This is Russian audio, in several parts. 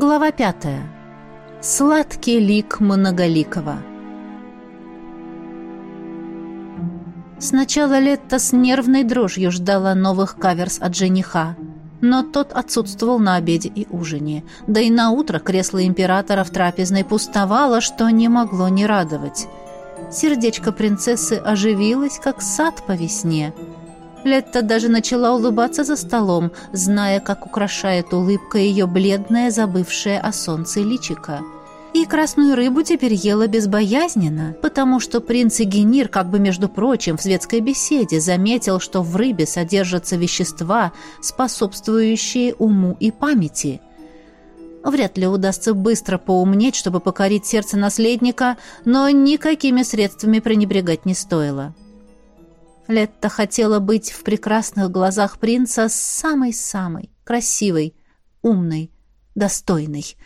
Глава пятая. Сладкий лик многоликого. Сначала Летта с нервной дрожью ждала новых каверс от жениха, но тот отсутствовал на обеде и ужине. Да и на утро кресло императора в трапезной пустовало, что не могло не радовать. Сердечко принцессы оживилось, как сад по весне – Летта даже начала улыбаться за столом, зная, как украшает улыбка ее бледное, забывшее о солнце личико. И красную рыбу теперь ела безбоязненно, потому что принц Игенир, как бы между прочим, в светской беседе заметил, что в рыбе содержатся вещества, способствующие уму и памяти. Вряд ли удастся быстро поумнеть, чтобы покорить сердце наследника, но никакими средствами пренебрегать не стоило. Летта хотела быть в прекрасных глазах принца самой-самой, красивой, умной, достойной.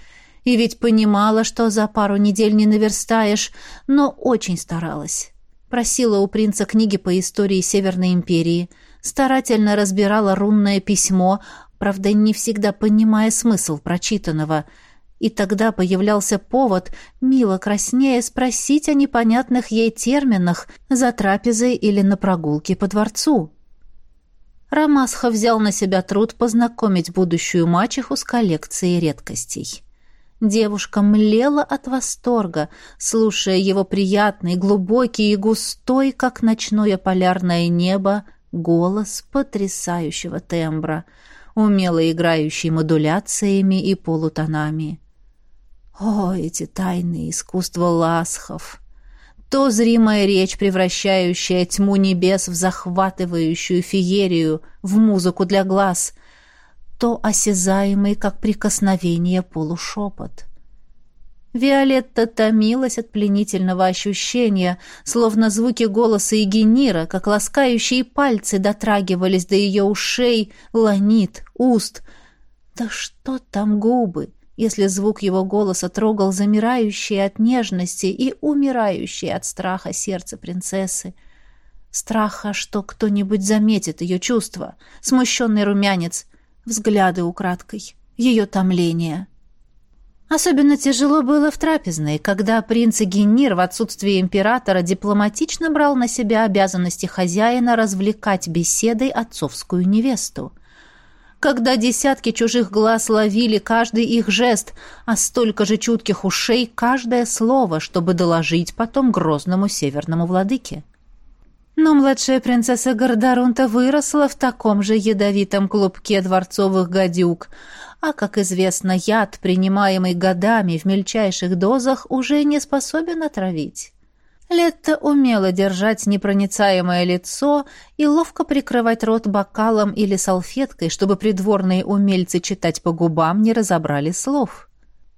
И ведь понимала, что за пару недель не наверстаешь, но очень старалась. Просила у принца книги по истории Северной империи, старательно разбирала рунное письмо, правда, не всегда понимая смысл прочитанного — и тогда появлялся повод, мило краснее, спросить о непонятных ей терминах за трапезой или на прогулке по дворцу. Рамасха взял на себя труд познакомить будущую мачеху с коллекцией редкостей. Девушка млела от восторга, слушая его приятный, глубокий и густой, как ночное полярное небо, голос потрясающего тембра, умело играющий модуляциями и полутонами. О, эти тайные искусства ласхов! То зримая речь, превращающая тьму небес в захватывающую феерию, в музыку для глаз, то осязаемый, как прикосновение, полушепот. Виолетта томилась от пленительного ощущения, словно звуки голоса Егенира, как ласкающие пальцы дотрагивались до ее ушей, ланит, уст. Да что там губы! Если звук его голоса трогал замирающее от нежности и умирающее от страха сердце принцессы. Страха, что кто-нибудь заметит ее чувства, смущенный румянец, взгляды украдкой, ее томление. Особенно тяжело было в трапезной, когда принц Геннир в отсутствие императора дипломатично брал на себя обязанности хозяина развлекать беседой отцовскую невесту когда десятки чужих глаз ловили каждый их жест, а столько же чутких ушей каждое слово, чтобы доложить потом грозному северному владыке. Но младшая принцесса Гордарунта выросла в таком же ядовитом клубке дворцовых гадюк, а, как известно, яд, принимаемый годами в мельчайших дозах, уже не способен отравить. Летта умела держать непроницаемое лицо и ловко прикрывать рот бокалом или салфеткой, чтобы придворные умельцы читать по губам не разобрали слов.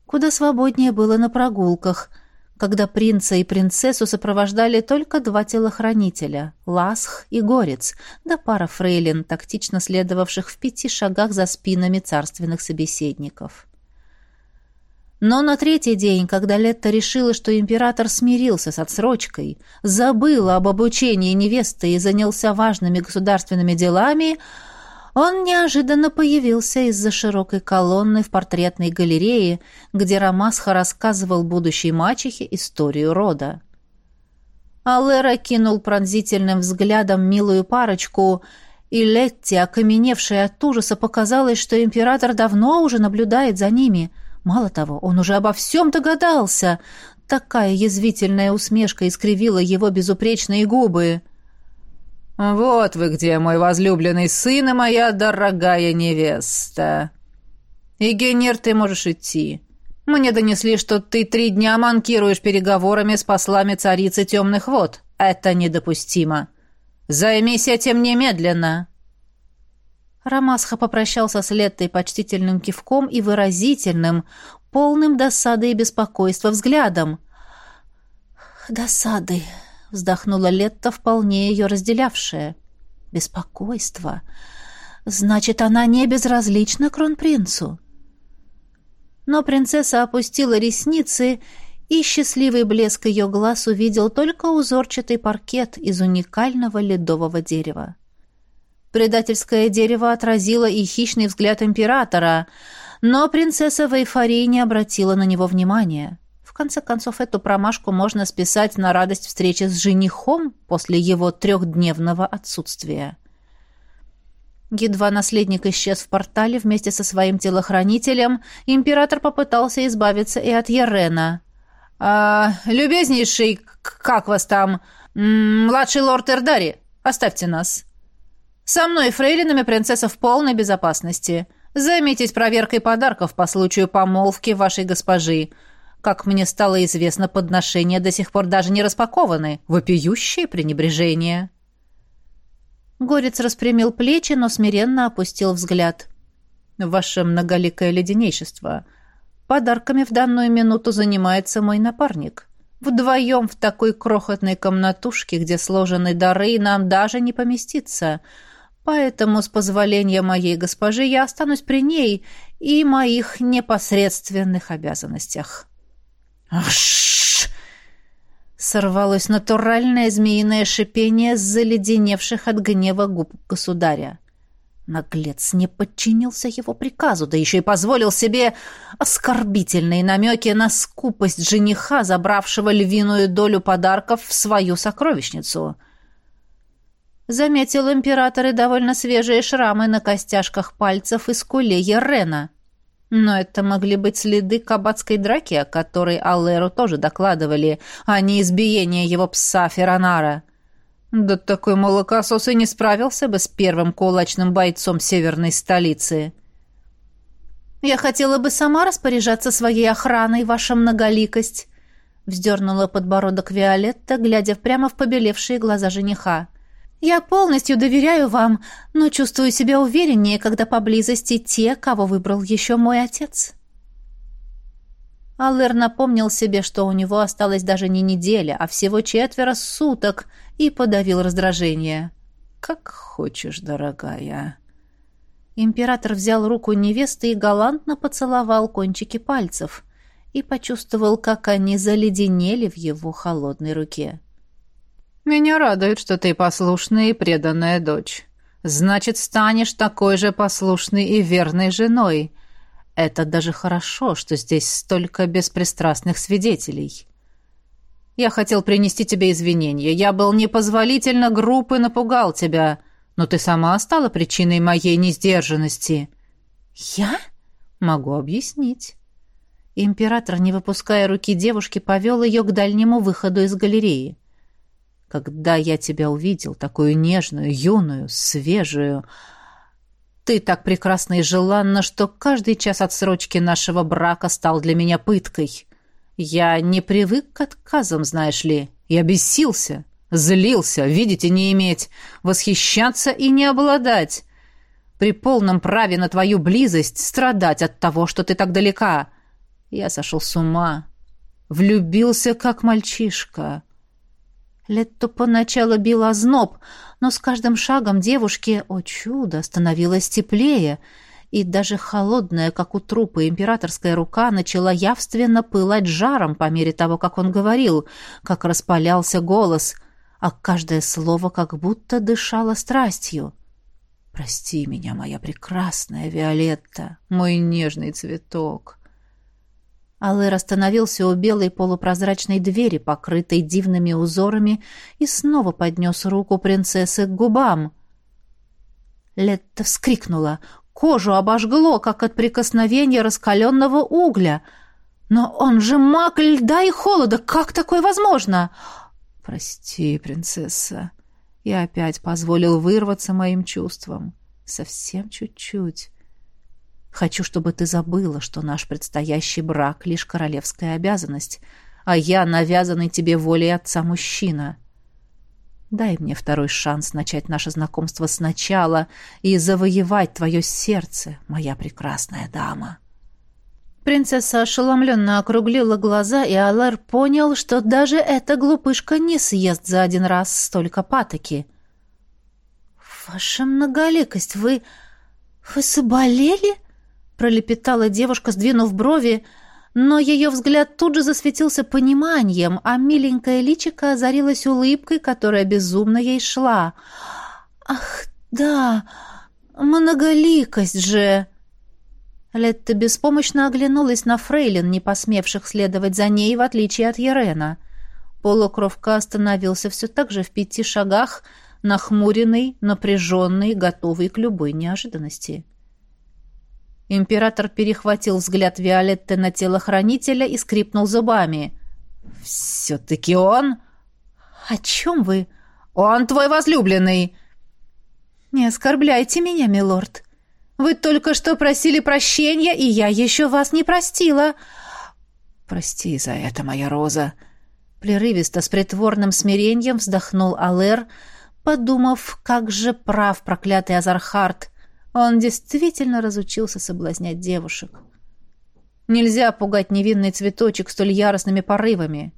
Куда свободнее было на прогулках, когда принца и принцессу сопровождали только два телохранителя — Ласх и Горец, да пара фрейлин, тактично следовавших в пяти шагах за спинами царственных собеседников. Но на третий день, когда Летта решила, что император смирился с отсрочкой, забыла об обучении невесты и занялся важными государственными делами, он неожиданно появился из-за широкой колонны в портретной галерее, где Рамасха рассказывал будущей мачехе историю рода. Алера кинул пронзительным взглядом милую парочку, и Летти, окаменевшая от ужаса, показалось, что император давно уже наблюдает за ними — Мало того, он уже обо всем догадался. Такая язвительная усмешка искривила его безупречные губы. «Вот вы где, мой возлюбленный сын и моя дорогая невеста. Игенер, ты можешь идти. Мне донесли, что ты три дня манкируешь переговорами с послами царицы темных вод. Это недопустимо. Займись этим немедленно». Рамасха попрощался с Леттой почтительным кивком и выразительным, полным досады и беспокойства взглядом. «Досады», — вздохнула Летта, вполне ее разделявшая. «Беспокойство. Значит, она не безразлична кронпринцу». Но принцесса опустила ресницы, и счастливый блеск ее глаз увидел только узорчатый паркет из уникального ледового дерева. Предательское дерево отразило и хищный взгляд императора, но принцесса в эйфории не обратила на него внимания. В конце концов, эту промашку можно списать на радость встречи с женихом после его трехдневного отсутствия. Едва наследник исчез в портале вместе со своим телохранителем, император попытался избавиться и от Ерена. «А, «Любезнейший, как вас там? Младший лорд Эрдари, оставьте нас. Со мной и фрейлинами принцесса в полной безопасности. Займитесь проверкой подарков по случаю помолвки вашей госпожи. Как мне стало известно, подношения до сих пор даже не распакованы. Вопиющее пренебрежение». Горец распрямил плечи, но смиренно опустил взгляд. «Ваше многоликое леденейшество, подарками в данную минуту занимается мой напарник. Вдвоем в такой крохотной комнатушке, где сложены дары, нам даже не поместиться. Поэтому, с позволения моей госпожи, я останусь при ней и моих непосредственных обязанностях». «Аш!» Сорвалось натуральное змеиное шипение с заледеневших от гнева губ государя. Наглец не подчинился его приказу, да еще и позволил себе оскорбительные намеки на скупость жениха, забравшего львиную долю подарков в свою сокровищницу. Заметил император и довольно свежие шрамы на костяшках пальцев и скуле Ерена. Но это могли быть следы кабацкой драки, о которой Аллеру тоже докладывали, а не избиение его пса Феронара. Да такой молокосос и не справился бы с первым кулачным бойцом северной столицы. «Я хотела бы сама распоряжаться своей охраной, ваша многоликость», — вздернула подбородок Виолетта, глядя прямо в побелевшие глаза жениха. Я полностью доверяю вам, но чувствую себя увереннее, когда поблизости те, кого выбрал еще мой отец». Аллер напомнил себе, что у него осталось даже не неделя, а всего четверо суток, и подавил раздражение. «Как хочешь, дорогая». Император взял руку невесты и галантно поцеловал кончики пальцев и почувствовал, как они заледенели в его холодной руке. «Меня радует, что ты послушная и преданная дочь. Значит, станешь такой же послушной и верной женой. Это даже хорошо, что здесь столько беспристрастных свидетелей. Я хотел принести тебе извинения. Я был непозволительно груб и напугал тебя, но ты сама стала причиной моей несдержанности». «Я?» «Могу объяснить». Император, не выпуская руки девушки, повел ее к дальнему выходу из галереи когда я тебя увидел, такую нежную, юную, свежую. Ты так прекрасна и желанна, что каждый час отсрочки нашего брака стал для меня пыткой. Я не привык к отказам, знаешь ли. Я бесился, злился, видеть и не иметь, восхищаться и не обладать. При полном праве на твою близость страдать от того, что ты так далека. Я сошел с ума, влюбился, как мальчишка». Летто поначалу бил озноб, но с каждым шагом девушке, о чудо, становилось теплее, и даже холодная, как у трупа, императорская рука начала явственно пылать жаром по мере того, как он говорил, как распалялся голос, а каждое слово как будто дышало страстью. «Прости меня, моя прекрасная Виолетта, мой нежный цветок». Алэр остановился у белой полупрозрачной двери, покрытой дивными узорами, и снова поднес руку принцессы к губам. Летта вскрикнула. Кожу обожгло, как от прикосновения раскаленного угля. «Но он же маг льда и холода! Как такое возможно?» «Прости, принцесса, я опять позволил вырваться моим чувствам. Совсем чуть-чуть». Хочу, чтобы ты забыла, что наш предстоящий брак — лишь королевская обязанность, а я навязанный тебе волей отца мужчина. Дай мне второй шанс начать наше знакомство сначала и завоевать твое сердце, моя прекрасная дама». Принцесса ошеломленно округлила глаза, и Алэр понял, что даже эта глупышка не съест за один раз столько патоки. «Ваша многоликость, вы... вы заболели?» Пролепетала девушка, сдвинув брови, но ее взгляд тут же засветился пониманием, а миленькая личико озарилась улыбкой, которая безумно ей шла. «Ах, да, многоликость же!» Летта беспомощно оглянулась на фрейлин, не посмевших следовать за ней, в отличие от Ерена. Полукровка остановился все так же в пяти шагах, нахмуренный, напряженный, готовый к любой неожиданности. Император перехватил взгляд Виолетты на телохранителя и скрипнул зубами. «Все-таки он?» «О чем вы?» «Он твой возлюбленный!» «Не оскорбляйте меня, милорд. Вы только что просили прощения, и я еще вас не простила». «Прости за это, моя Роза». Прерывисто, с притворным смирением вздохнул Алэр, подумав, как же прав проклятый Азархард. Он действительно разучился соблазнять девушек. Нельзя пугать невинный цветочек столь яростными порывами.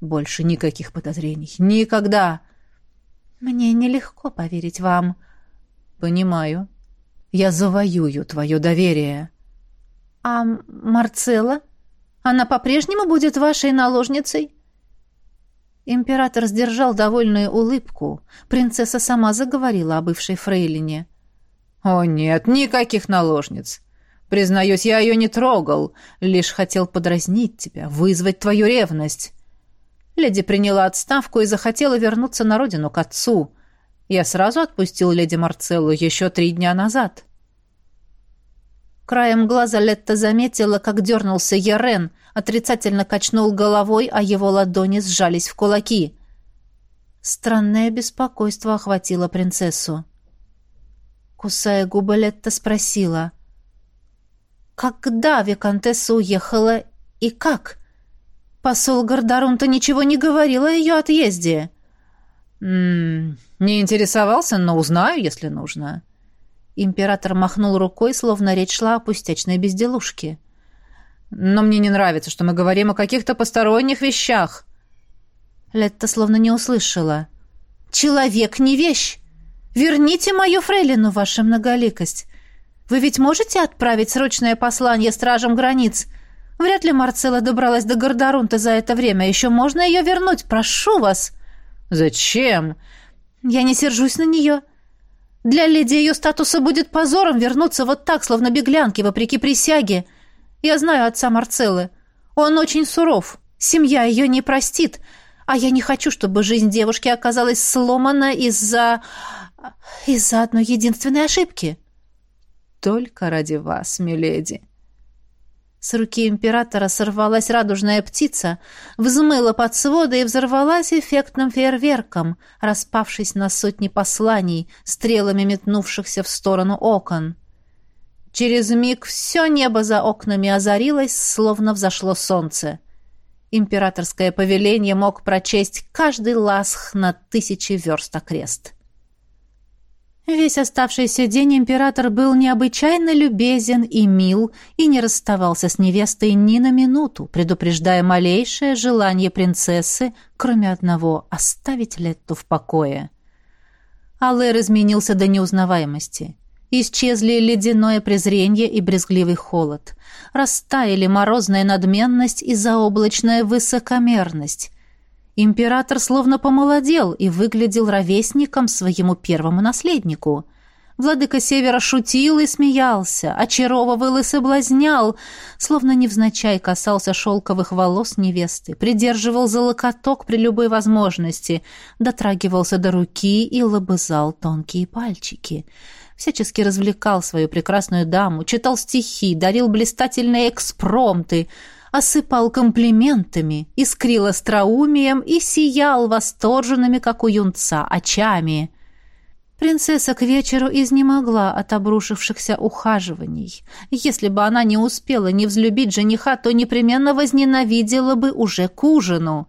Больше никаких подозрений. Никогда. Мне нелегко поверить вам. Понимаю. Я завоюю твое доверие. А Марцелла? Она по-прежнему будет вашей наложницей? Император сдержал довольную улыбку. Принцесса сама заговорила о бывшей фрейлине. «О нет, никаких наложниц. Признаюсь, я ее не трогал, лишь хотел подразнить тебя, вызвать твою ревность. Леди приняла отставку и захотела вернуться на родину к отцу. Я сразу отпустил леди Марцеллу еще три дня назад». Краем глаза Летта заметила, как дернулся Ярен, отрицательно качнул головой, а его ладони сжались в кулаки. Странное беспокойство охватило принцессу. Кусая губы, Летта спросила. «Когда Викантесса уехала и как?» Посол Гордарунта ничего не говорил о ее отъезде. «М -м, «Не интересовался, но узнаю, если нужно». Император махнул рукой, словно речь шла о пустячной безделушке. «Но мне не нравится, что мы говорим о каких-то посторонних вещах». Летта словно не услышала. «Человек не вещь! Верните мою фрейлину, ваша многоликость! Вы ведь можете отправить срочное послание стражам границ? Вряд ли Марцелла добралась до Гордорунта за это время. Еще можно ее вернуть, прошу вас!» «Зачем?» «Я не сержусь на нее». Для леди ее статуса будет позором вернуться вот так, словно беглянки, вопреки присяге. Я знаю отца Марцеллы. Он очень суров. Семья ее не простит. А я не хочу, чтобы жизнь девушки оказалась сломана из-за... из-за одной единственной ошибки. Только ради вас, миледи. С руки императора сорвалась радужная птица, взмыла под своды и взорвалась эффектным фейерверком, распавшись на сотни посланий, стрелами метнувшихся в сторону окон. Через миг все небо за окнами озарилось, словно взошло солнце. Императорское повеление мог прочесть каждый ласх на тысячи верст окрест. Весь оставшийся день император был необычайно любезен и мил и не расставался с невестой ни на минуту, предупреждая малейшее желание принцессы, кроме одного — оставить Летту в покое. Алэр изменился до неузнаваемости. Исчезли ледяное презрение и брезгливый холод. Растаяли морозная надменность и заоблачная высокомерность. Император словно помолодел и выглядел ровесником своему первому наследнику. Владыка Севера шутил и смеялся, очаровывал и соблазнял, словно невзначай касался шелковых волос невесты, придерживал за локоток при любой возможности, дотрагивался до руки и лобызал тонкие пальчики. Всячески развлекал свою прекрасную даму, читал стихи, дарил блистательные экспромты — осыпал комплиментами, искрил остроумием и сиял восторженными, как у юнца, очами. Принцесса к вечеру изнемогла от обрушившихся ухаживаний. Если бы она не успела не взлюбить жениха, то непременно возненавидела бы уже к ужину.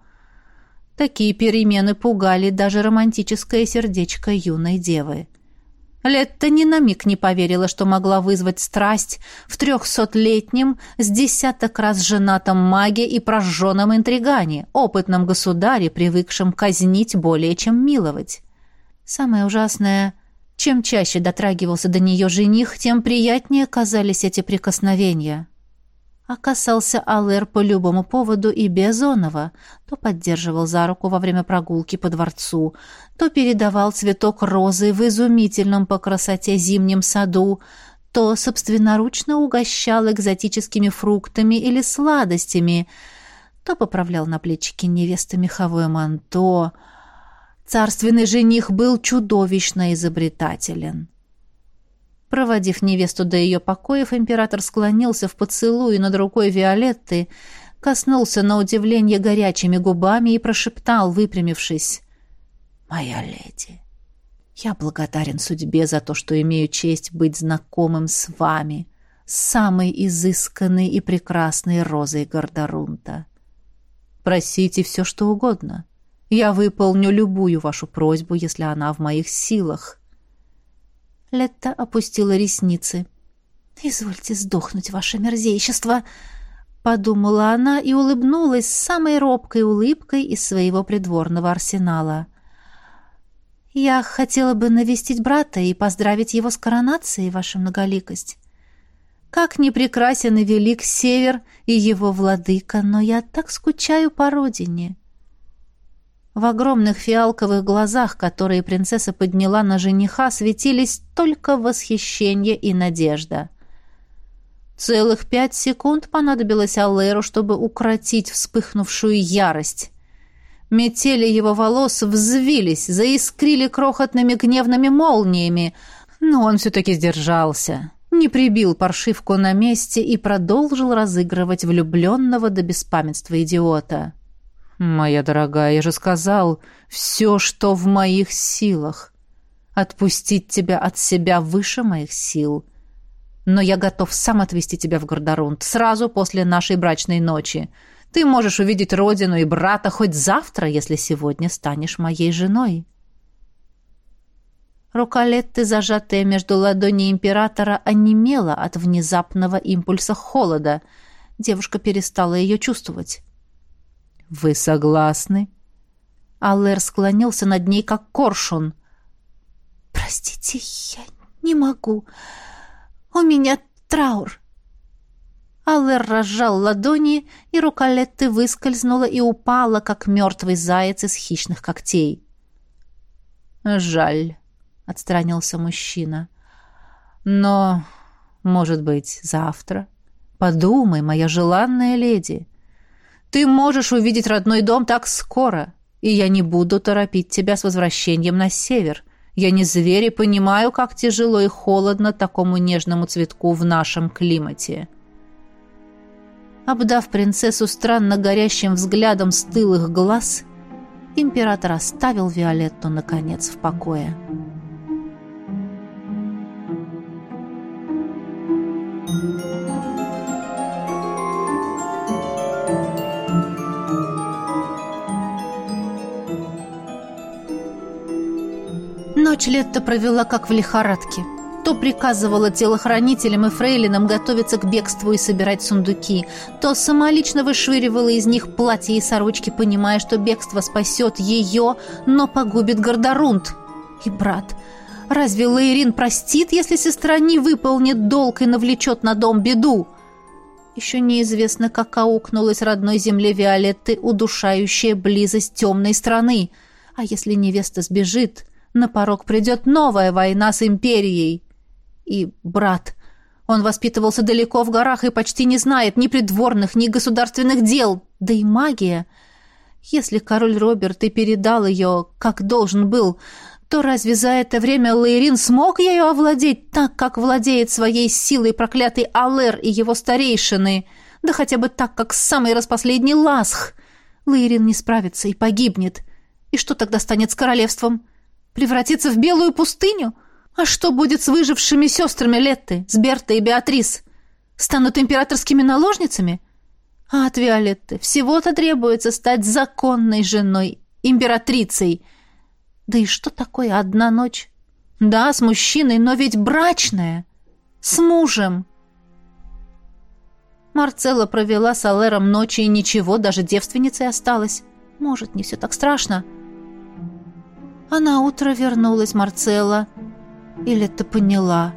Такие перемены пугали даже романтическое сердечко юной девы. Летта ни на миг не поверила, что могла вызвать страсть в трехсотлетнем, с десяток раз женатом маге и прожженном интригане, опытном государе, привыкшем казнить более чем миловать. Самое ужасное, чем чаще дотрагивался до нее жених, тем приятнее казались эти прикосновения а касался Алэр по любому поводу и Безонова, то поддерживал за руку во время прогулки по дворцу, то передавал цветок розы в изумительном по красоте зимнем саду, то собственноручно угощал экзотическими фруктами или сладостями, то поправлял на плечики невесты меховое манто. Царственный жених был чудовищно изобретателен. Проводив невесту до ее покоев, император склонился в поцелуй над рукой Виолетты, коснулся на удивление горячими губами и прошептал, выпрямившись, «Моя леди, я благодарен судьбе за то, что имею честь быть знакомым с вами, самой изысканной и прекрасной розой Гордорунта. Просите все, что угодно. Я выполню любую вашу просьбу, если она в моих силах». Летта опустила ресницы. «Извольте сдохнуть, ваше мерзейшество!» Подумала она и улыбнулась самой робкой улыбкой из своего придворного арсенала. «Я хотела бы навестить брата и поздравить его с коронацией, ваша многоликость. Как ни прекрасен и велик север и его владыка, но я так скучаю по родине». В огромных фиалковых глазах, которые принцесса подняла на жениха, светились только восхищение и надежда. Целых пять секунд понадобилось Аллеру, чтобы укротить вспыхнувшую ярость. Метели его волос взвились, заискрили крохотными гневными молниями, но он все-таки сдержался, не прибил паршивку на месте и продолжил разыгрывать влюбленного до беспамятства идиота. «Моя дорогая, я же сказал, все, что в моих силах. Отпустить тебя от себя выше моих сил. Но я готов сам отвезти тебя в Гордорунд сразу после нашей брачной ночи. Ты можешь увидеть родину и брата хоть завтра, если сегодня станешь моей женой». Рука Летты, зажатая между ладоней императора, онемела от внезапного импульса холода. Девушка перестала ее чувствовать. «Вы согласны?» Аллер склонился над ней, как коршун. «Простите, я не могу. У меня траур». Аллер разжал ладони, и рука Летты выскользнула и упала, как мертвый заяц из хищных когтей. «Жаль», — отстранился мужчина. «Но, может быть, завтра? Подумай, моя желанная леди». Ты можешь увидеть родной дом так скоро, и я не буду торопить тебя с возвращением на север. Я не зверь и понимаю, как тяжело и холодно такому нежному цветку в нашем климате». Обдав принцессу странно горящим взглядом стылых глаз, император оставил Виолетту, наконец, в покое. Ночь Летта провела как в лихорадке. То приказывала телохранителям и фрейлинам готовиться к бегству и собирать сундуки, то самолично вышвыривала из них платья и сорочки, понимая, что бегство спасет ее, но погубит Гордорунд. И брат... Разве Лаирин простит, если сестра не выполнит долг и навлечет на дом беду? Еще неизвестно, как аукнулась родной земле Виолетты удушающая близость темной страны. А если невеста сбежит, на порог придет новая война с империей. И брат, он воспитывался далеко в горах и почти не знает ни придворных, ни государственных дел, да и магия. Если король Роберт и передал ее, как должен был, то разве за это время Лейрин смог ею овладеть так, как владеет своей силой проклятый Алэр и его старейшины? Да хотя бы так, как самый распоследний Ласх. Лейрин не справится и погибнет. И что тогда станет с королевством? Превратиться в белую пустыню? А что будет с выжившими сестрами Летты, с Бертой и Беатрис? Станут императорскими наложницами? А от Виолетты всего-то требуется стать законной женой, императрицей. Да и что такое одна ночь? Да, с мужчиной, но ведь брачная. С мужем. Марцелла провела с Алером ночи и ничего, даже девственницей осталась. Может, не все так страшно. — а на утро вернулась Марцелла. Или ты поняла?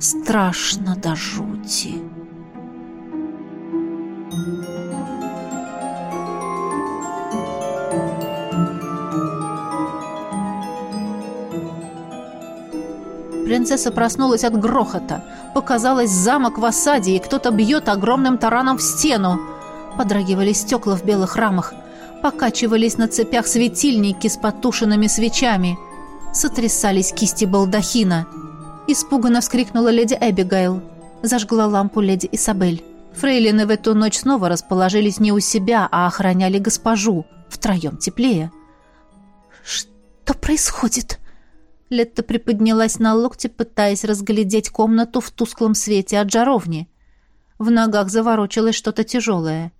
Страшно до жути. Принцесса проснулась от грохота. Показалось замок в осаде, и кто-то бьет огромным тараном в стену. Подрагивали стекла в белых рамах. Покачивались на цепях светильники с потушенными свечами. Сотрясались кисти балдахина. Испуганно вскрикнула леди Эбигейл. Зажгла лампу леди Исабель. Фрейлины в эту ночь снова расположились не у себя, а охраняли госпожу. Втроем теплее. «Что происходит?» Летта приподнялась на локте, пытаясь разглядеть комнату в тусклом свете от жаровни. В ногах заворочилось что-то тяжелое.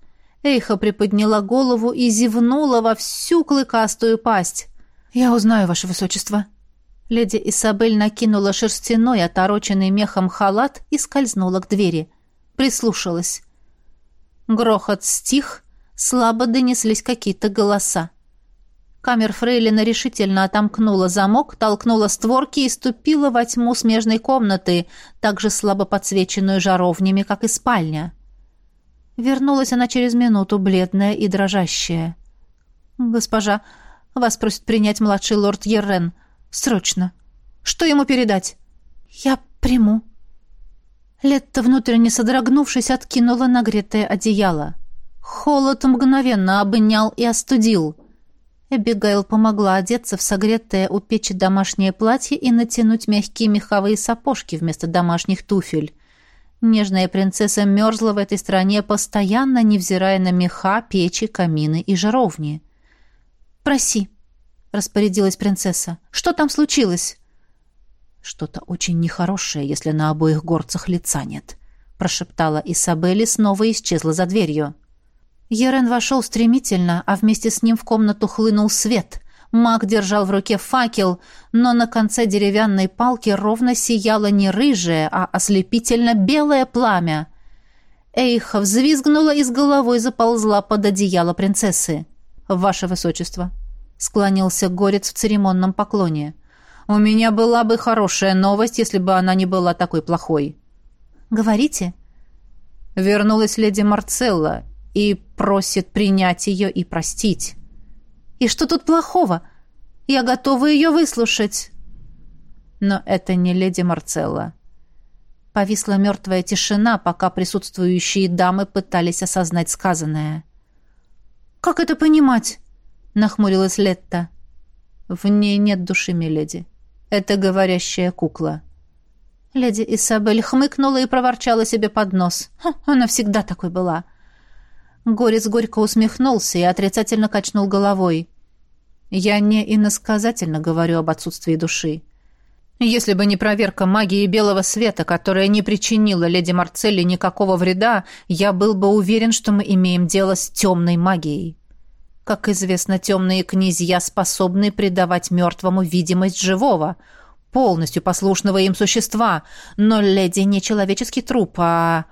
Эйха приподняла голову и зевнула во всю клыкастую пасть. «Я узнаю, ваше высочество». Леди Исабель накинула шерстяной, отороченный мехом халат и скользнула к двери. Прислушалась. Грохот стих, слабо донеслись какие-то голоса. Камер Фрейлина решительно отомкнула замок, толкнула створки и ступила во тьму смежной комнаты, также слабо подсвеченную жаровнями, как и спальня. Вернулась она через минуту, бледная и дрожащая. «Госпожа, вас просит принять младший лорд Еррен. Срочно. Что ему передать?» «Я приму». Летта, внутренне содрогнувшись, откинула нагретое одеяло. Холод мгновенно обнял и остудил — Эбигейл помогла одеться в согретое у печи домашнее платье и натянуть мягкие меховые сапожки вместо домашних туфель. Нежная принцесса мерзла в этой стране постоянно, невзирая на меха, печи, камины и жаровни. «Проси», — распорядилась принцесса. «Что там случилось?» «Что-то очень нехорошее, если на обоих горцах лица нет», — прошептала Исабель и снова исчезла за дверью. Ерен вошел стремительно, а вместе с ним в комнату хлынул свет. Маг держал в руке факел, но на конце деревянной палки ровно сияло не рыжее, а ослепительно белое пламя. Эйха взвизгнула и с головой заползла под одеяло принцессы. «Ваше высочество», — склонился горец в церемонном поклоне. «У меня была бы хорошая новость, если бы она не была такой плохой». «Говорите?» Вернулась леди Марцелла, и просит принять ее и простить. И что тут плохого? Я готова ее выслушать. Но это не леди Марцелла. Повисла мертвая тишина, пока присутствующие дамы пытались осознать сказанное. «Как это понимать?» — нахмурилась Летта. «В ней нет души, миледи. Это говорящая кукла». Леди Исабель хмыкнула и проворчала себе под нос. «Она всегда такой была». Горец горько усмехнулся и отрицательно качнул головой. «Я не иносказательно говорю об отсутствии души. Если бы не проверка магии белого света, которая не причинила леди Марцелли никакого вреда, я был бы уверен, что мы имеем дело с темной магией. Как известно, темные князья способны придавать мертвому видимость живого, полностью послушного им существа, но леди не человеческий труп, а...»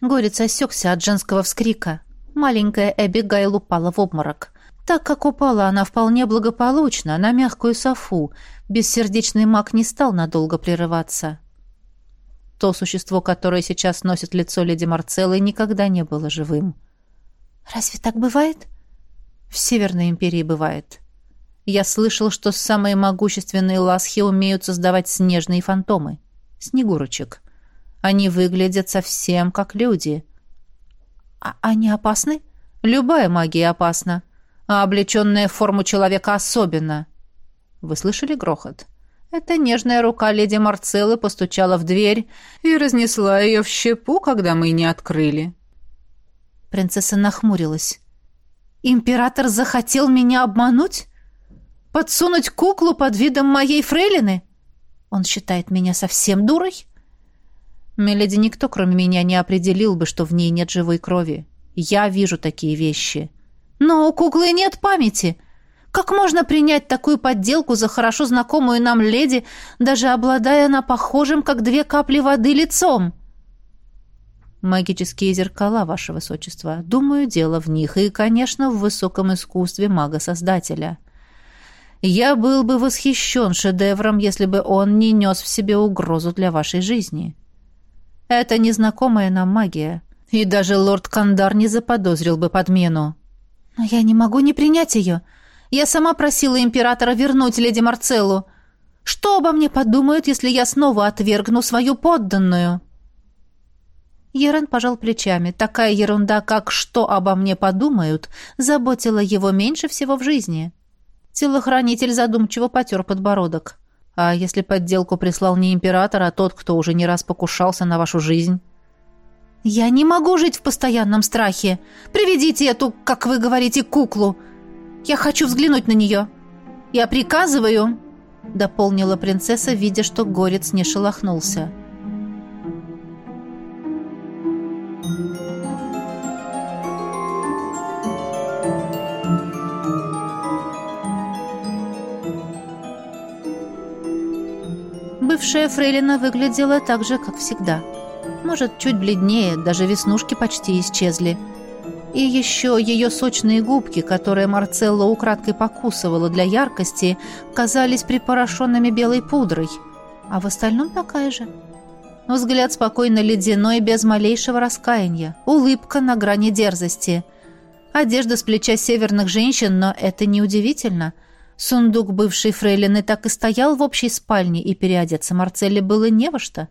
Горец осекся от женского вскрика. Маленькая Эбигайл упала в обморок. Так как упала она вполне благополучно, на мягкую софу, бессердечный маг не стал надолго прерываться. То существо, которое сейчас носит лицо леди Марцеллы, никогда не было живым. «Разве так бывает?» «В Северной империи бывает. Я слышал, что самые могущественные ласхи умеют создавать снежные фантомы. Снегурочек. Они выглядят совсем как люди. А они опасны? Любая магия опасна, а облеченная в форму человека особенно. Вы слышали грохот? Эта нежная рука леди Марцеллы постучала в дверь и разнесла ее в щепу, когда мы не открыли. Принцесса нахмурилась. «Император захотел меня обмануть? Подсунуть куклу под видом моей фрейлины? Он считает меня совсем дурой?» Меледи никто, кроме меня, не определил бы, что в ней нет живой крови. Я вижу такие вещи. Но у куклы нет памяти. Как можно принять такую подделку за хорошо знакомую нам леди, даже обладая она похожим, как две капли воды, лицом? Магические зеркала, ваше высочество. Думаю, дело в них и, конечно, в высоком искусстве мага-создателя. Я был бы восхищен шедевром, если бы он не нес в себе угрозу для вашей жизни. Это незнакомая нам магия. И даже лорд Кандар не заподозрил бы подмену. Но я не могу не принять ее. Я сама просила императора вернуть леди Марцеллу. Что обо мне подумают, если я снова отвергну свою подданную?» Ерен пожал плечами. Такая ерунда, как «что обо мне подумают», заботила его меньше всего в жизни. Телохранитель задумчиво потер подбородок. «А если подделку прислал не император, а тот, кто уже не раз покушался на вашу жизнь?» «Я не могу жить в постоянном страхе. Приведите эту, как вы говорите, куклу. Я хочу взглянуть на нее. Я приказываю», — дополнила принцесса, видя, что горец не шелохнулся. Бывшая фрейлина выглядела так же, как всегда. Может, чуть бледнее, даже веснушки почти исчезли. И еще ее сочные губки, которые Марцелла украдкой покусывала для яркости, казались припорошенными белой пудрой. А в остальном такая же. Взгляд спокойно ледяной, без малейшего раскаяния. Улыбка на грани дерзости. Одежда с плеча северных женщин, но это неудивительно – Сундук бывшей фрейлины так и стоял в общей спальне, и переодеться Марцелле было не во что,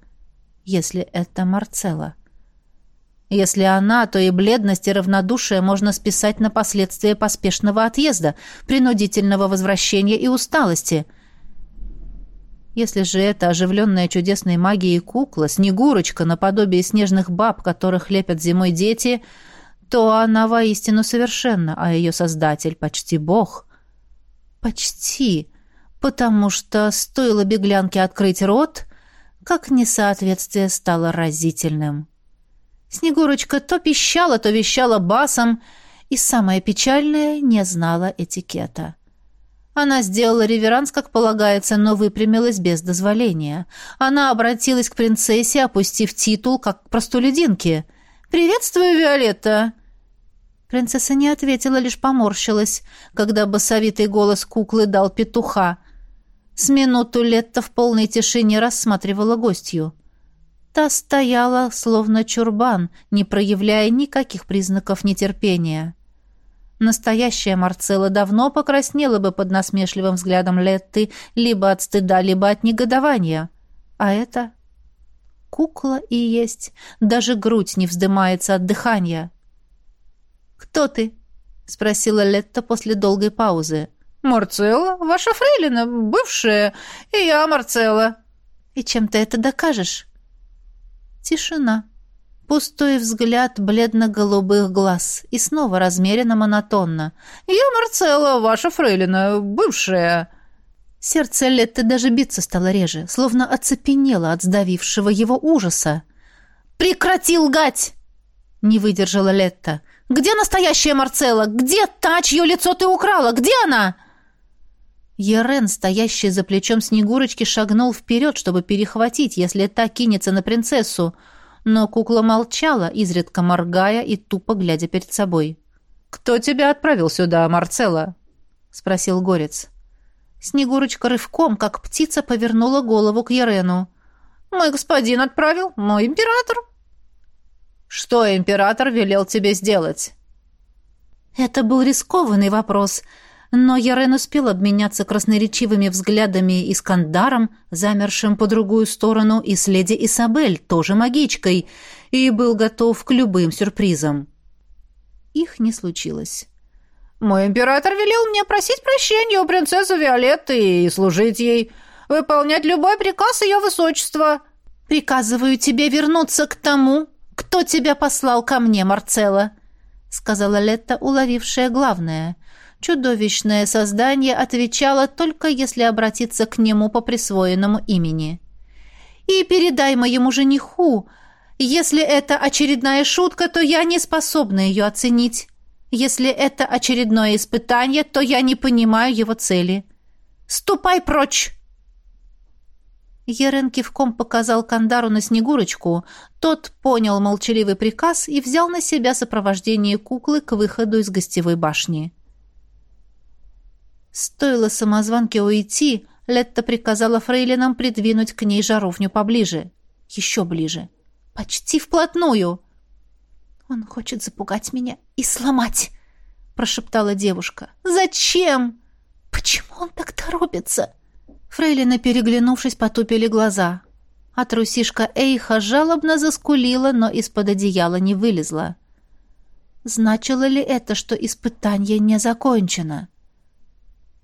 если это Марцелла. Если она, то и бледность и равнодушие можно списать на последствия поспешного отъезда, принудительного возвращения и усталости. Если же это оживленная чудесной магией кукла, снегурочка наподобие снежных баб, которых лепят зимой дети, то она воистину совершенна, а ее создатель почти бог — Почти, потому что стоило беглянке открыть рот, как несоответствие стало разительным. Снегурочка то пищала, то вещала басом, и самое печальное, не знала этикета. Она сделала реверанс, как полагается, но выпрямилась без дозволения. Она обратилась к принцессе, опустив титул, как к простолюдинке. «Приветствую, Виолетта!» Принцесса не ответила, лишь поморщилась, когда басовитый голос куклы дал петуха. С минуту Летта в полной тишине рассматривала гостью. Та стояла, словно чурбан, не проявляя никаких признаков нетерпения. Настоящая Марцелла давно покраснела бы под насмешливым взглядом Летты либо от стыда, либо от негодования. А это... Кукла и есть. Даже грудь не вздымается от дыхания. «Кто ты?» — спросила Летта после долгой паузы. «Марцелла, ваша фрейлина, бывшая, и я Марцелла». «И чем ты это докажешь?» Тишина. Пустой взгляд бледно-голубых глаз. И снова размеренно монотонно. «Я Марцелла, ваша фрейлина, бывшая». Сердце Летты даже биться стало реже, словно оцепенело от сдавившего его ужаса. «Прекрати лгать!» — не выдержала Летта. Где настоящая Марцелла? Где та, чье лицо ты украла? Где она?» Ерен, стоящий за плечом Снегурочки, шагнул вперед, чтобы перехватить, если та кинется на принцессу, но кукла молчала, изредка моргая и тупо глядя перед собой. «Кто тебя отправил сюда, Марцелла?» — спросил Горец. Снегурочка рывком, как птица, повернула голову к Ерену. «Мой господин отправил, мой император», что император велел тебе сделать?» Это был рискованный вопрос, но Ярен успел обменяться красноречивыми взглядами и с Кандаром, замершим по другую сторону, и с леди Исабель, тоже магичкой, и был готов к любым сюрпризам. Их не случилось. «Мой император велел мне просить прощения у принцессы Виолетты и служить ей, выполнять любой приказ ее высочества». «Приказываю тебе вернуться к тому, «Кто тебя послал ко мне, Марцелла?» — сказала Летта, уловившая главное. Чудовищное создание отвечало только если обратиться к нему по присвоенному имени. «И передай моему жениху, если это очередная шутка, то я не способна ее оценить. Если это очередное испытание, то я не понимаю его цели. Ступай прочь!» Ерен кивком показал Кандару на Снегурочку. Тот понял молчаливый приказ и взял на себя сопровождение куклы к выходу из гостевой башни. Стоило самозванке уйти, Летта приказала фрейлинам придвинуть к ней жаровню поближе. Еще ближе. Почти вплотную. «Он хочет запугать меня и сломать», — прошептала девушка. «Зачем? Почему он так торопится?» Фрейлины, переглянувшись, потупили глаза. А трусишка Эйха жалобно заскулила, но из-под одеяла не вылезла. Значило ли это, что испытание не закончено?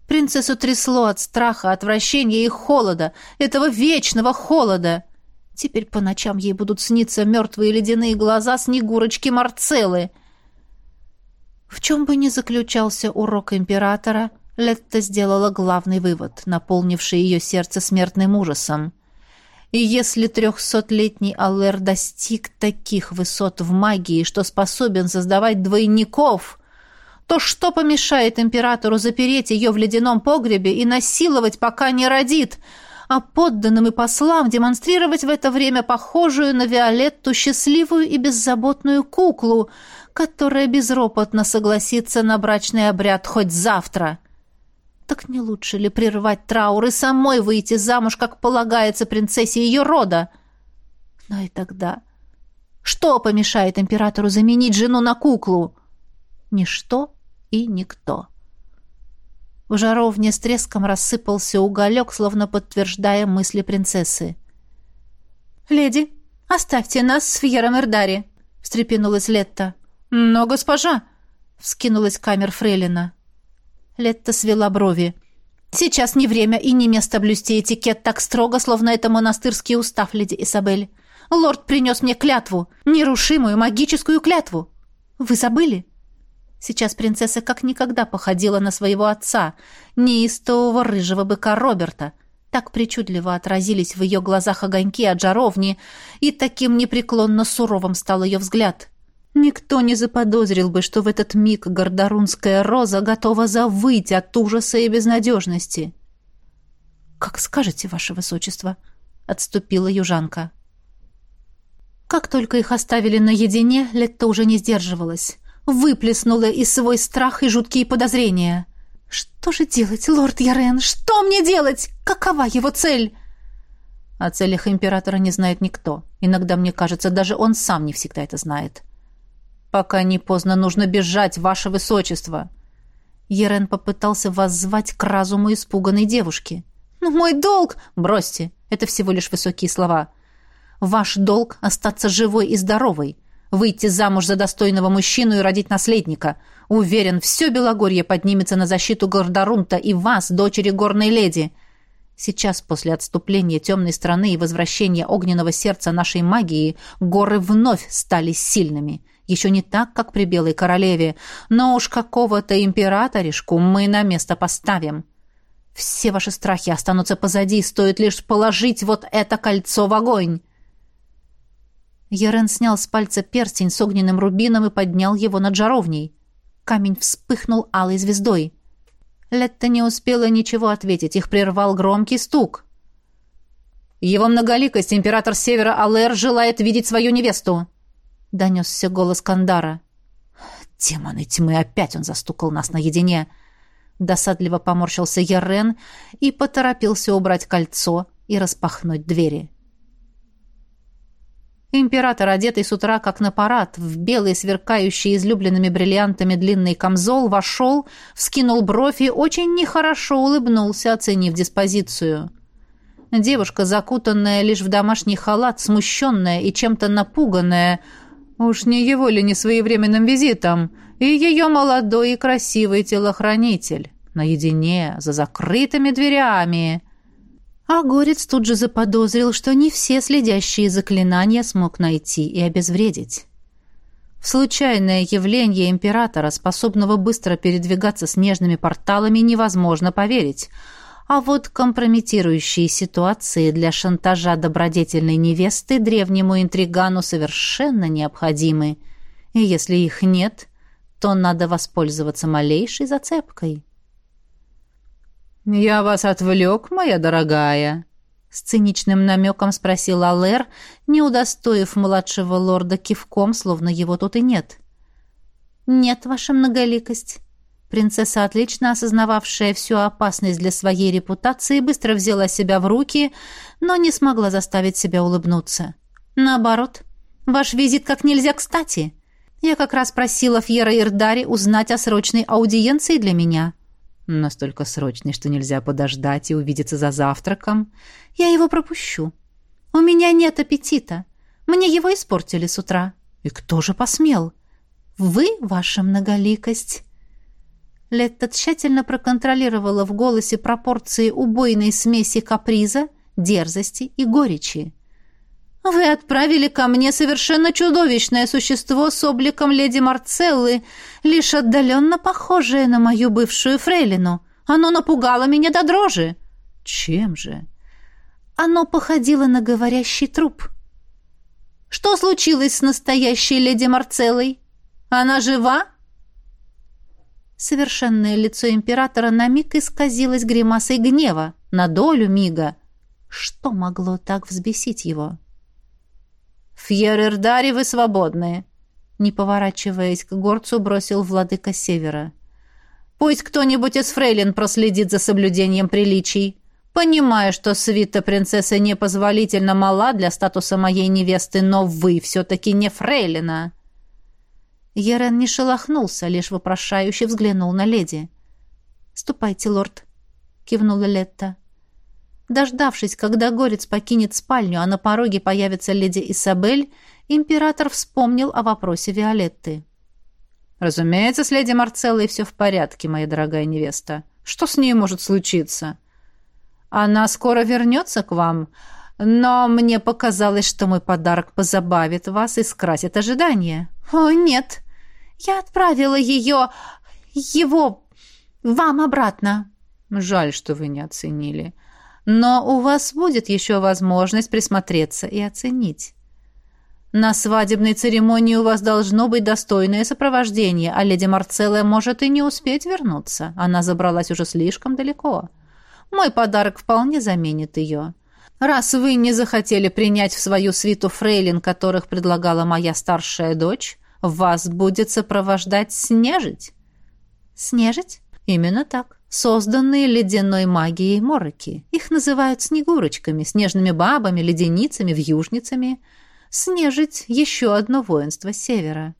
Принцессу трясло от страха, отвращения и холода, этого вечного холода. Теперь по ночам ей будут сниться мертвые ледяные глаза Снегурочки Марцеллы. В чем бы ни заключался урок императора, Летта сделала главный вывод, наполнивший ее сердце смертным ужасом. И если трехсотлетний Аллер достиг таких высот в магии, что способен создавать двойников, то что помешает императору запереть ее в ледяном погребе и насиловать, пока не родит, а подданным и послам демонстрировать в это время похожую на Виолетту счастливую и беззаботную куклу, которая безропотно согласится на брачный обряд хоть завтра? Так не лучше ли прервать траур и самой выйти замуж, как полагается принцессе ее рода? Но и тогда... Что помешает императору заменить жену на куклу? Ничто и никто. В жаровне с треском рассыпался уголек, словно подтверждая мысли принцессы. «Леди, оставьте нас с Фьером Эрдари», — встрепенулась Летта. «Но, госпожа!» — вскинулась камер Фрейлина. Летта свела брови. «Сейчас не время и не место блюсти этикет так строго, словно это монастырский устав, леди Исабель. Лорд принес мне клятву, нерушимую магическую клятву. Вы забыли?» Сейчас принцесса как никогда походила на своего отца, неистового рыжего быка Роберта. Так причудливо отразились в ее глазах огоньки от жаровни, и таким непреклонно суровым стал ее взгляд. Никто не заподозрил бы, что в этот миг гордорунская роза готова завыть от ужаса и безнадежности. «Как скажете, ваше высочество», — отступила южанка. Как только их оставили наедине, Летта уже не сдерживалась выплеснула из свой страх и жуткие подозрения. «Что же делать, лорд Ярен? Что мне делать? Какова его цель?» О целях императора не знает никто. Иногда, мне кажется, даже он сам не всегда это знает. «Пока не поздно, нужно бежать, ваше высочество!» Ерен попытался воззвать к разуму испуганной девушки. «Но мой долг...» «Бросьте, это всего лишь высокие слова. Ваш долг — остаться живой и здоровой выйти замуж за достойного мужчину и родить наследника. Уверен, все Белогорье поднимется на защиту Гордорунта и вас, дочери горной леди. Сейчас, после отступления темной страны и возвращения огненного сердца нашей магии, горы вновь стали сильными. Еще не так, как при Белой Королеве, но уж какого-то императоришку мы на место поставим. Все ваши страхи останутся позади, стоит лишь положить вот это кольцо в огонь. Ерен снял с пальца перстень с огненным рубином и поднял его над жаровней. Камень вспыхнул алой звездой. Летта не успела ничего ответить, их прервал громкий стук. «Его многоликость, император Севера Алэр, желает видеть свою невесту!» — донесся голос Кандара. «Демоны тьмы, опять он застукал нас наедине!» Досадливо поморщился Ерен и поторопился убрать кольцо и распахнуть двери. Император, одетый с утра как на парад, в белый, сверкающий излюбленными бриллиантами длинный камзол, вошел, вскинул бровь и очень нехорошо улыбнулся, оценив диспозицию. Девушка, закутанная лишь в домашний халат, смущенная и чем-то напуганная, уж не его ли не своевременным визитом, и ее молодой и красивый телохранитель, наедине, за закрытыми дверями. А Горец тут же заподозрил, что не все следящие заклинания смог найти и обезвредить. В случайное явление императора, способного быстро передвигаться снежными порталами, невозможно поверить. А вот компрометирующие ситуации для шантажа добродетельной невесты древнему интригану совершенно необходимы. И если их нет, то надо воспользоваться малейшей зацепкой. «Я вас отвлек, моя дорогая?» С циничным намеком спросил Алэр, не удостоив младшего лорда кивком, словно его тут и нет. «Нет, ваша многоликость». Принцесса, отлично осознававшая всю опасность для своей репутации, быстро взяла себя в руки, но не смогла заставить себя улыбнуться. «Наоборот, ваш визит как нельзя кстати. Я как раз просила Фьера Ирдари узнать о срочной аудиенции для меня». Настолько срочный, что нельзя подождать и увидеться за завтраком. Я его пропущу. У меня нет аппетита. Мне его испортили с утра. И кто же посмел? Вы, ваша многоликость. Летта тщательно проконтролировала в голосе пропорции убойной смеси каприза, дерзости и горечи. «Вы отправили ко мне совершенно чудовищное существо с обликом леди Марцеллы, лишь отдаленно похожее на мою бывшую фрейлину. Оно напугало меня до дрожи». «Чем же?» «Оно походило на говорящий труп». «Что случилось с настоящей леди Марцеллой? Она жива?» Совершенное лицо императора на миг исказилось гримасой гнева, на долю мига. Что могло так взбесить его? «Фьерердари, вы свободны!» Не поворачиваясь к горцу, бросил владыка севера. «Пусть кто-нибудь из фрейлин проследит за соблюдением приличий. Понимаю, что свита принцессы непозволительно мала для статуса моей невесты, но вы все-таки не фрейлина!» Ерен не шелохнулся, лишь вопрошающе взглянул на леди. «Ступайте, лорд», — кивнула Летта. Дождавшись, когда горец покинет спальню, а на пороге появится леди Исабель, император вспомнил о вопросе Виолетты. «Разумеется, с леди Марцеллой все в порядке, моя дорогая невеста. Что с ней может случиться?» «Она скоро вернется к вам, но мне показалось, что мой подарок позабавит вас и скрасит ожидания». «О, нет!» Я отправила ее... его... вам обратно». «Жаль, что вы не оценили. Но у вас будет еще возможность присмотреться и оценить. На свадебной церемонии у вас должно быть достойное сопровождение, а леди Марцелла может и не успеть вернуться. Она забралась уже слишком далеко. Мой подарок вполне заменит ее». Раз вы не захотели принять в свою свиту фрейлин, которых предлагала моя старшая дочь, вас будет сопровождать снежить. Снежить? Именно так. Созданные ледяной магией мороки. Их называют снегурочками, снежными бабами, леденицами, вьюжницами. Снежить — еще одно воинство севера.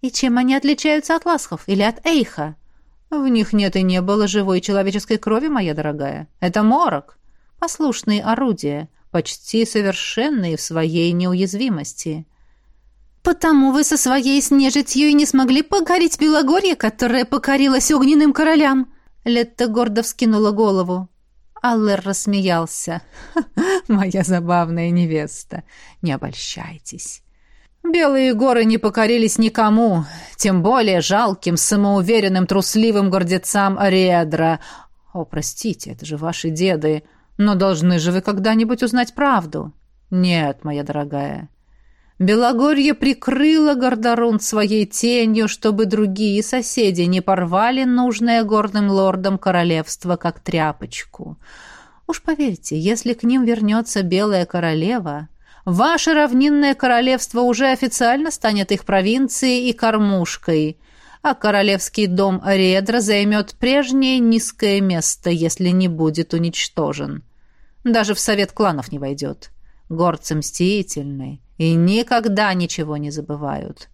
И чем они отличаются от ласхов или от эйха? В них нет и не было живой человеческой крови, моя дорогая. Это морок. Послушные орудия, почти совершенные в своей неуязвимости. «Потому вы со своей снежитью и не смогли покорить Белогорье, которое покорилось огненным королям!» Летта гордо вскинула голову. Аллер рассмеялся. «Моя забавная невеста, не обольщайтесь. Белые горы не покорились никому, тем более жалким, самоуверенным, трусливым гордецам Редра. О, простите, это же ваши деды, но должны же вы когда-нибудь узнать правду. Нет, моя дорогая, Белогорье прикрыло Гордорунт своей тенью, чтобы другие соседи не порвали нужное горным лордам королевство как тряпочку. Уж поверьте, если к ним вернется Белая Королева, ваше равнинное королевство уже официально станет их провинцией и кормушкой, а королевский дом Редра займет прежнее низкое место, если не будет уничтожен. Даже в совет кланов не войдет. Горцы мстительный, и никогда ничего не забывают.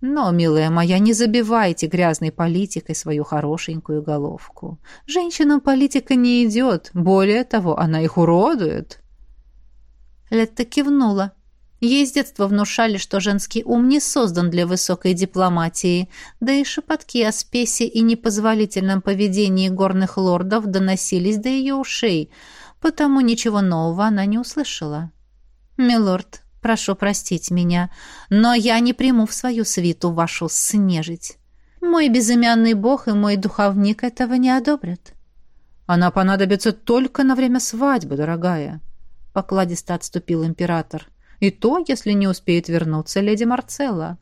Но, милая моя, не забивайте грязной политикой свою хорошенькую головку. Женщинам политика не идет, более того, она их уродует. Летта кивнула. Ей с детства внушали, что женский ум не создан для высокой дипломатии, да и шепотки о спесе и непозволительном поведении горных лордов доносились до ее ушей, потому ничего нового она не услышала. «Милорд, Прошу простить меня, но я не приму в свою свиту вашу снежить. Мой безымянный бог и мой духовник этого не одобрят. Она понадобится только на время свадьбы, дорогая, покладисто отступил император. И то, если не успеет вернуться леди Марцелла.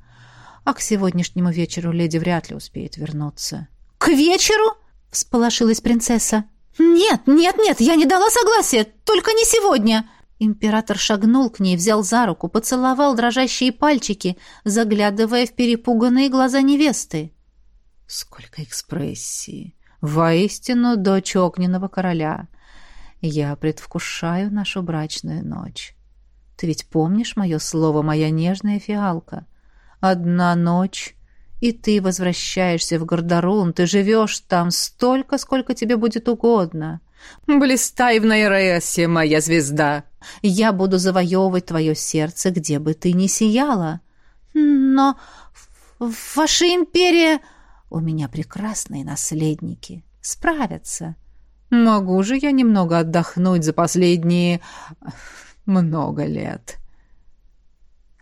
А к сегодняшнему вечеру леди вряд ли успеет вернуться. К вечеру? всполошилась принцесса. Нет, нет, нет, я не дала согласия, только не сегодня. Император шагнул к ней, взял за руку, поцеловал дрожащие пальчики, заглядывая в перепуганные глаза невесты. «Сколько экспрессии! Воистину дочь огненного короля! Я предвкушаю нашу брачную ночь. Ты ведь помнишь мое слово, моя нежная фиалка? Одна ночь, И ты возвращаешься в Гордорун, ты живешь там столько, сколько тебе будет угодно. Блистай в Найресе, моя звезда. Я буду завоевывать твое сердце, где бы ты ни сияла. Но ваша империя... У меня прекрасные наследники. Справятся. Могу же я немного отдохнуть за последние... много лет.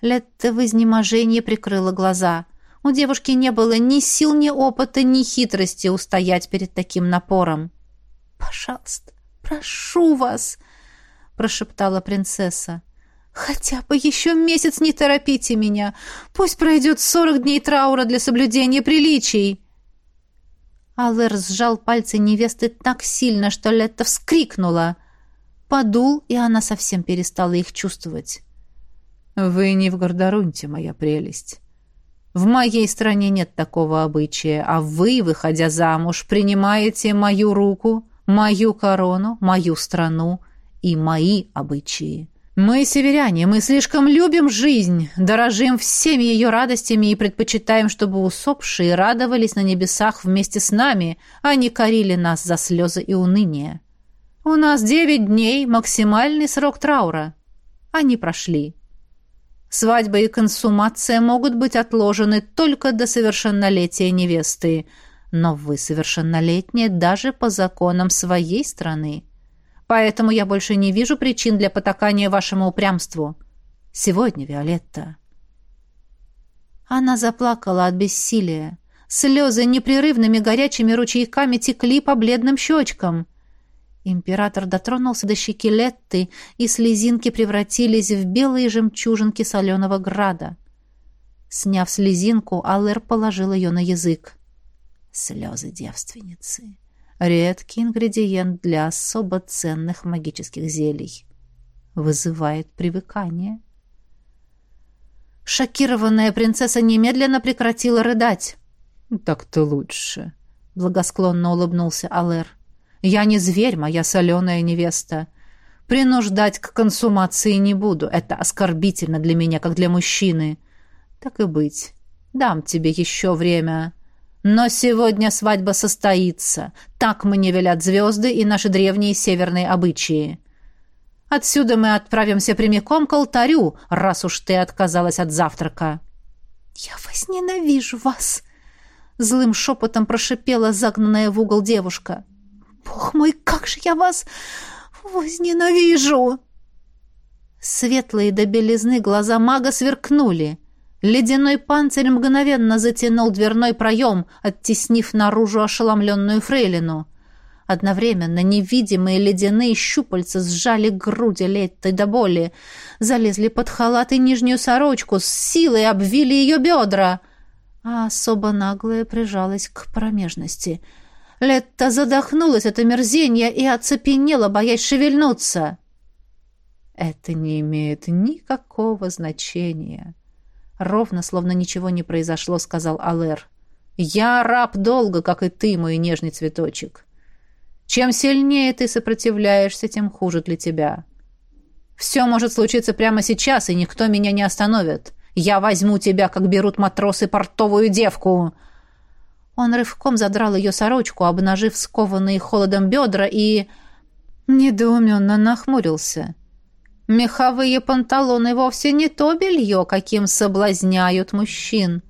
Летта в изнеможении прикрыла глаза. У девушки не было ни сил, ни опыта, ни хитрости устоять перед таким напором. «Пожалуйста, прошу вас!» — прошептала принцесса. «Хотя бы еще месяц не торопите меня. Пусть пройдет сорок дней траура для соблюдения приличий». Аллер сжал пальцы невесты так сильно, что Летта вскрикнула. Подул, и она совсем перестала их чувствовать. «Вы не в Гордорунте, моя прелесть. В моей стране нет такого обычая, а вы, выходя замуж, принимаете мою руку, мою корону, мою страну и мои обычаи. Мы, северяне, мы слишком любим жизнь, дорожим всеми ее радостями и предпочитаем, чтобы усопшие радовались на небесах вместе с нами, а не корили нас за слезы и уныние. У нас девять дней, максимальный срок траура. Они прошли. Свадьба и консумация могут быть отложены только до совершеннолетия невесты, но вы совершеннолетняя даже по законам своей страны. Поэтому я больше не вижу причин для потакания вашему упрямству. Сегодня, Виолетта. Она заплакала от бессилия. Слезы непрерывными горячими ручейками текли по бледным щечкам. Император дотронулся до щеки Летты, и слезинки превратились в белые жемчужинки соленого града. Сняв слезинку, Аллер положил ее на язык. Слезы девственницы. Редкий ингредиент для особо ценных магических зелий. Вызывает привыкание. Шокированная принцесса немедленно прекратила рыдать. «Так-то лучше», — благосклонно улыбнулся Алэр. «Я не зверь, моя соленая невеста. Принуждать к консумации не буду. Это оскорбительно для меня, как для мужчины. Так и быть. Дам тебе еще время. Но сегодня свадьба состоится. Так мне велят звезды и наши древние северные обычаи. Отсюда мы отправимся прямиком к алтарю, раз уж ты отказалась от завтрака». «Я возненавижу вас!» — злым шепотом прошипела загнанная в угол девушка. «Бог мой, как же я вас возненавижу!» Светлые до белизны глаза мага сверкнули. Ледяной панцирь мгновенно затянул дверной проем, оттеснив наружу ошеломленную фрейлину. Одновременно невидимые ледяные щупальца сжали груди Летты до боли, залезли под халат и нижнюю сорочку, с силой обвили ее бедра, а особо наглая прижалась к промежности. Летта задохнулась от омерзения и оцепенела, боясь шевельнуться. «Это не имеет никакого значения», Ровно, словно ничего не произошло, сказал Алэр. «Я раб долго, как и ты, мой нежный цветочек. Чем сильнее ты сопротивляешься, тем хуже для тебя. Все может случиться прямо сейчас, и никто меня не остановит. Я возьму тебя, как берут матросы портовую девку». Он рывком задрал ее сорочку, обнажив скованные холодом бедра, и недоуменно нахмурился. Меховые панталоны вовсе не то белье, каким соблазняют мужчин.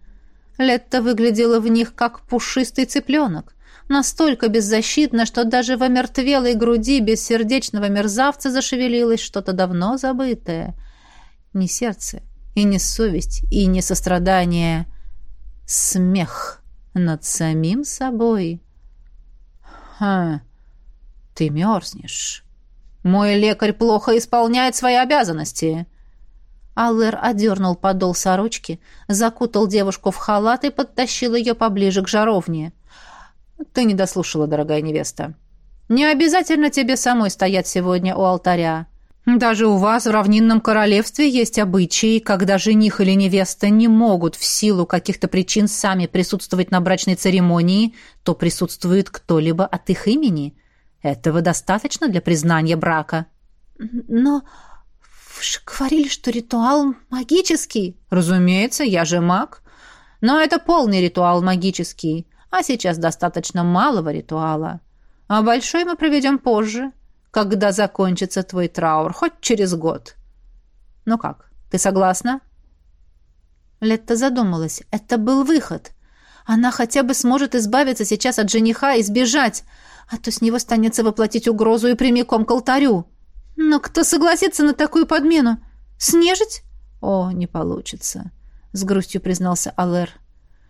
Летта выглядела в них, как пушистый цыпленок. Настолько беззащитно, что даже в омертвелой груди бессердечного мерзавца зашевелилось что-то давно забытое. Не сердце, и не совесть, и не сострадание. Смех над самим собой. «Ха, ты мерзнешь». Мой лекарь плохо исполняет свои обязанности». Аллер одернул подол сорочки, закутал девушку в халат и подтащил ее поближе к жаровне. «Ты не дослушала, дорогая невеста. Не обязательно тебе самой стоять сегодня у алтаря. Даже у вас в равнинном королевстве есть обычаи, когда жених или невеста не могут в силу каких-то причин сами присутствовать на брачной церемонии, то присутствует кто-либо от их имени. Этого достаточно для признания брака. Но вы же говорили, что ритуал магический. Разумеется, я же маг. Но это полный ритуал магический, а сейчас достаточно малого ритуала. А большой мы проведем позже, когда закончится твой траур, хоть через год. Ну как, ты согласна?» Летта задумалась. Это был выход. Она хотя бы сможет избавиться сейчас от жениха и сбежать, а то с него станется воплотить угрозу и прямиком к алтарю. Но кто согласится на такую подмену? Снежить? О, не получится, с грустью признался Алэр.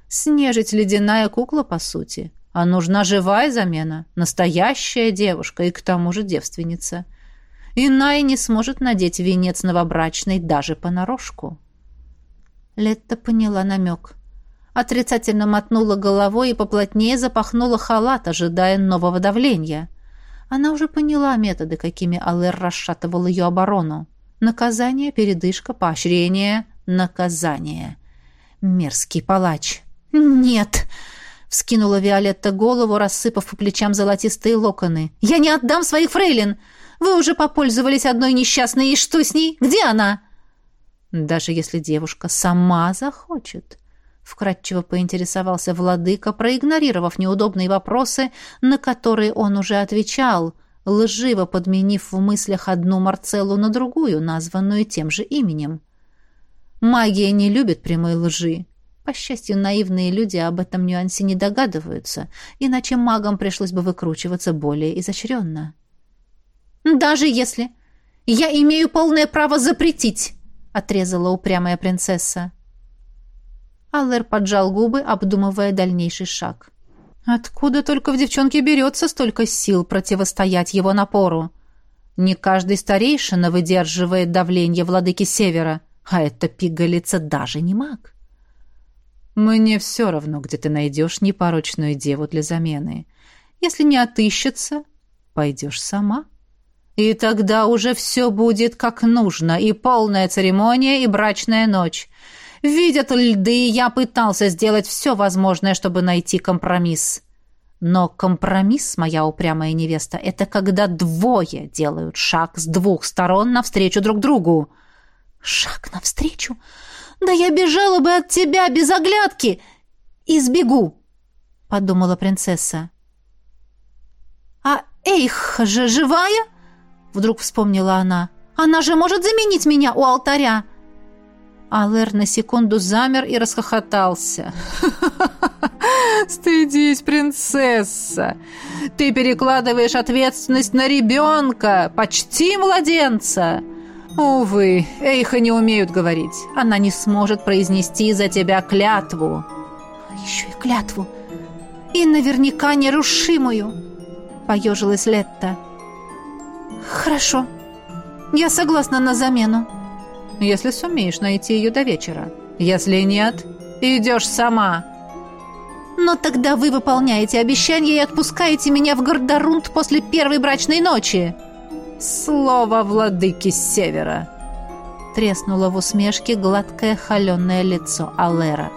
Снежить ледяная кукла, по сути. А нужна живая замена, настоящая девушка и к тому же девственница. Иная не сможет надеть венец новобрачный даже понарошку. Летта поняла намек. Отрицательно мотнула головой и поплотнее запахнула халат, ожидая нового давления. Она уже поняла методы, какими Алэр расшатывал ее оборону. Наказание, передышка, поощрение, наказание. Мерзкий палач. «Нет!» — вскинула Виолетта голову, рассыпав по плечам золотистые локоны. «Я не отдам своих фрейлин! Вы уже попользовались одной несчастной, и что с ней? Где она?» «Даже если девушка сама захочет», — вкратчиво поинтересовался владыка, проигнорировав неудобные вопросы, на которые он уже отвечал, лживо подменив в мыслях одну Марцеллу на другую, названную тем же именем. «Магия не любит прямой лжи». По счастью, наивные люди об этом нюансе не догадываются, иначе магам пришлось бы выкручиваться более изощренно. «Даже если я имею полное право запретить!» — отрезала упрямая принцесса. Аллер поджал губы, обдумывая дальнейший шаг. Откуда только в девчонке берется столько сил противостоять его напору? Не каждый старейшина выдерживает давление владыки Севера, а эта пигалица даже не маг. Мне все равно, где ты найдешь непорочную деву для замены. Если не отыщется, пойдешь сама. И тогда уже все будет как нужно, и полная церемония, и брачная ночь. Видят льды, я пытался сделать все возможное, чтобы найти компромисс. Но компромисс, моя упрямая невеста, это когда двое делают шаг с двух сторон навстречу друг другу. Шаг навстречу? «Да я бежала бы от тебя без оглядки! И сбегу!» — подумала принцесса. «А Эйх же живая?» — вдруг вспомнила она. «Она же может заменить меня у алтаря!» Алэр на секунду замер и расхохотался. «Стыдись, принцесса! Ты перекладываешь ответственность на ребенка! Почти младенца!» «Увы, Эйха не умеют говорить. Она не сможет произнести за тебя клятву». «Еще и клятву. И наверняка нерушимую», — поежилась Летта. «Хорошо. Я согласна на замену». «Если сумеешь найти ее до вечера. Если нет, идешь сама». «Но тогда вы выполняете обещание и отпускаете меня в Гордорунд после первой брачной ночи». Слово владыки севера!» Треснуло в усмешке гладкое холеное лицо Алера.